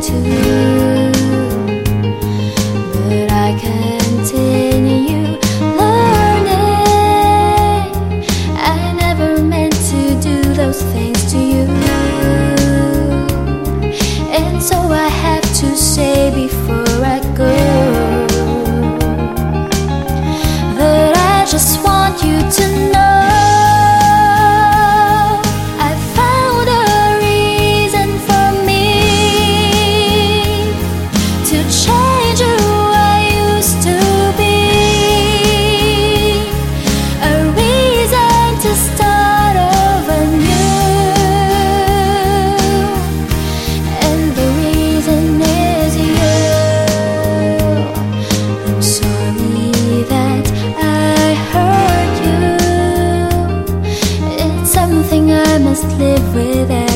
天。Just live with every day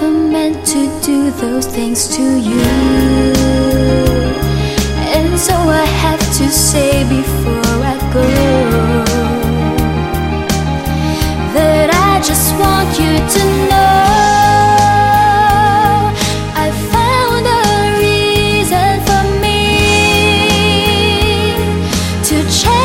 never meant to do those things to you. And so I have to say before I go That I just want you to know I found a reason for me to change.